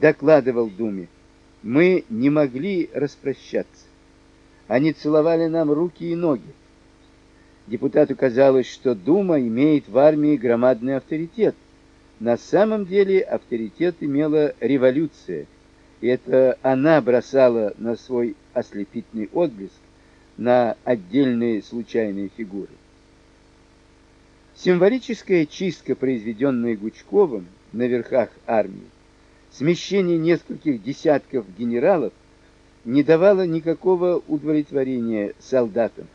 докладывал Думе, мы не могли распрощаться. Они целовали нам руки и ноги. Депутату казалось, что Дума имеет в армии громадный авторитет. На самом деле авторитет имела революция, и это она бросала на свой ослепительный отблеск на отдельные случайные фигуры. Символическая чистка, произведенная Гучковым на верхах армии, смещение нескольких десятков генералов не давало никакого удовлетворения солдатам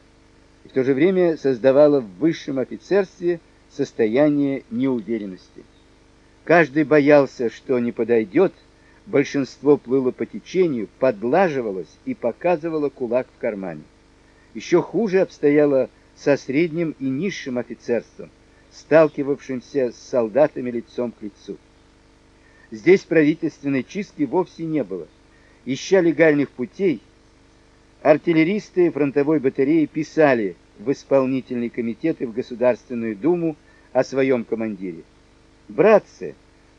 и в то же время создавало в высшем офицерстве состояние неуверенности. Каждый боялся, что не подойдет, большинство плыло по течению, подлаживалось и показывало кулак в кармане. Еще хуже обстояло со средним и низшим офицерством, сталкивавшимся с солдатами лицом к лицу. Здесь правительственной чистки вовсе не было. Ища легальных путей, артиллеристы фронтовой батареи писали в исполнительный комитет и в Государственную Думу о своем командире. Братцы,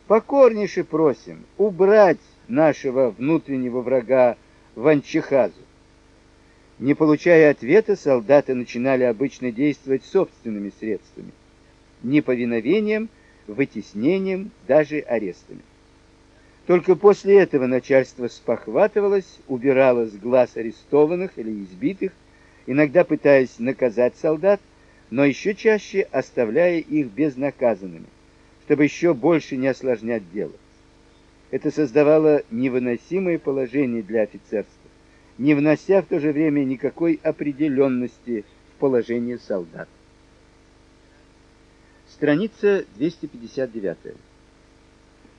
покорнейше просим убрать нашего внутреннего врага Ванчихазу. Не получая ответа, солдаты начинали обычно действовать собственными средствами: неповиновением, вытеснением, даже арестами. Только после этого начальство спохватывалось, убирало с глаз арестованных или избитых, иногда пытаясь наказать солдат, но еще чаще оставляя их безнаказанными, чтобы еще больше не осложнять дело. Это создавало невыносимое положение для офицерства не внося в то же время никакой определенности в положение солдат. Страница 259.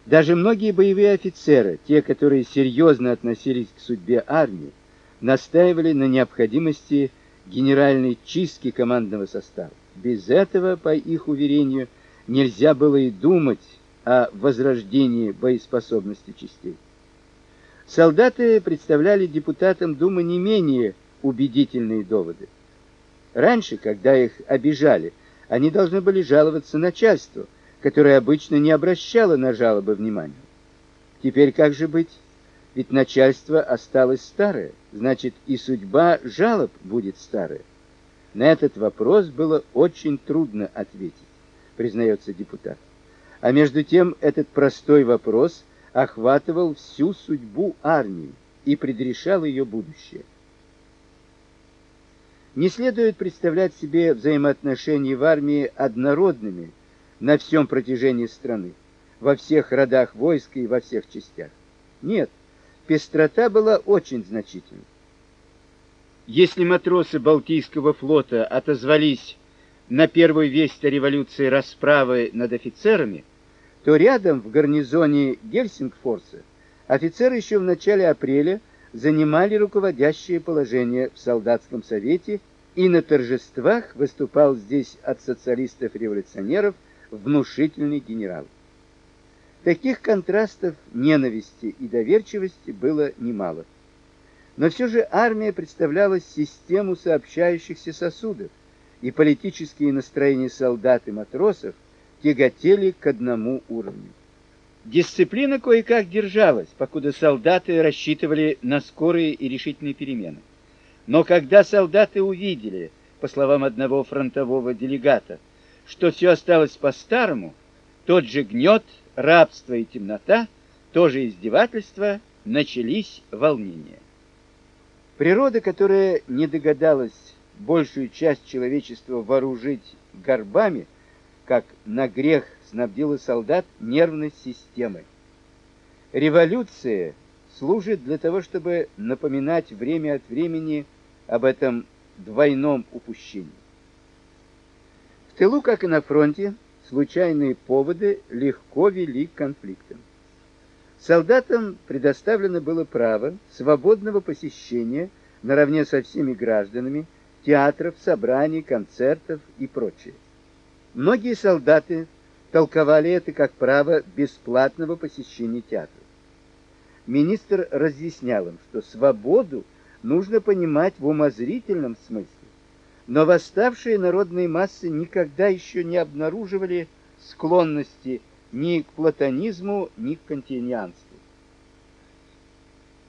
Даже многие боевые офицеры, те, которые серьезно относились к судьбе армии, настаивали на необходимости генеральной чистки командного состава. Без этого, по их уверению, нельзя было и думать о возрождении боеспособности частей. Солдаты представляли депутатам Думы не менее убедительные доводы. Раньше, когда их обижали, они должны были жаловаться начальству, которое обычно не обращало на жалобы внимания. Теперь как же быть? Ведь начальство осталось старое, значит и судьба жалоб будет старая. На этот вопрос было очень трудно ответить, признается депутат. А между тем этот простой вопрос охватывал всю судьбу армии и предрешал ее будущее. Не следует представлять себе взаимоотношения в армии однородными на всем протяжении страны, во всех родах войска и во всех частях. Нет, пестрота была очень значительной. Если матросы Балтийского флота отозвались на первую весть о революции расправы над офицерами, то рядом в гарнизоне Гельсингфорса офицеры еще в начале апреля занимали руководящее положение в солдатском совете, и на торжествах выступал здесь от социалистов-революционеров внушительный генерал. Таких контрастов ненависти и доверчивости было немало. Но все же армия представляла систему сообщающихся сосудов, и политические настроения солдат и матросов тяготели к одному уровню. Дисциплина кое-как держалась, покуда солдаты рассчитывали на скорые и решительные перемены. Но когда солдаты увидели, по словам одного фронтового делегата, что все осталось по-старому, тот же гнет, рабство и темнота, тоже издевательство, начались волнения. Природа, которая не догадалась большую часть человечества вооружить горбами, как на грех снабдила солдат нервной системой. Революция служит для того, чтобы напоминать время от времени об этом двойном упущении. Тылу, как и на фронте, случайные поводы легко вели к конфликтам. Солдатам предоставлено было право свободного посещения наравне со всеми гражданами театров, собраний, концертов и прочее. Многие солдаты толковали это как право бесплатного посещения театра. Министр разъяснял им, что свободу нужно понимать в умозрительном смысле. Но восставшие народные массы никогда еще не обнаруживали склонности ни к платонизму, ни к кантинианству.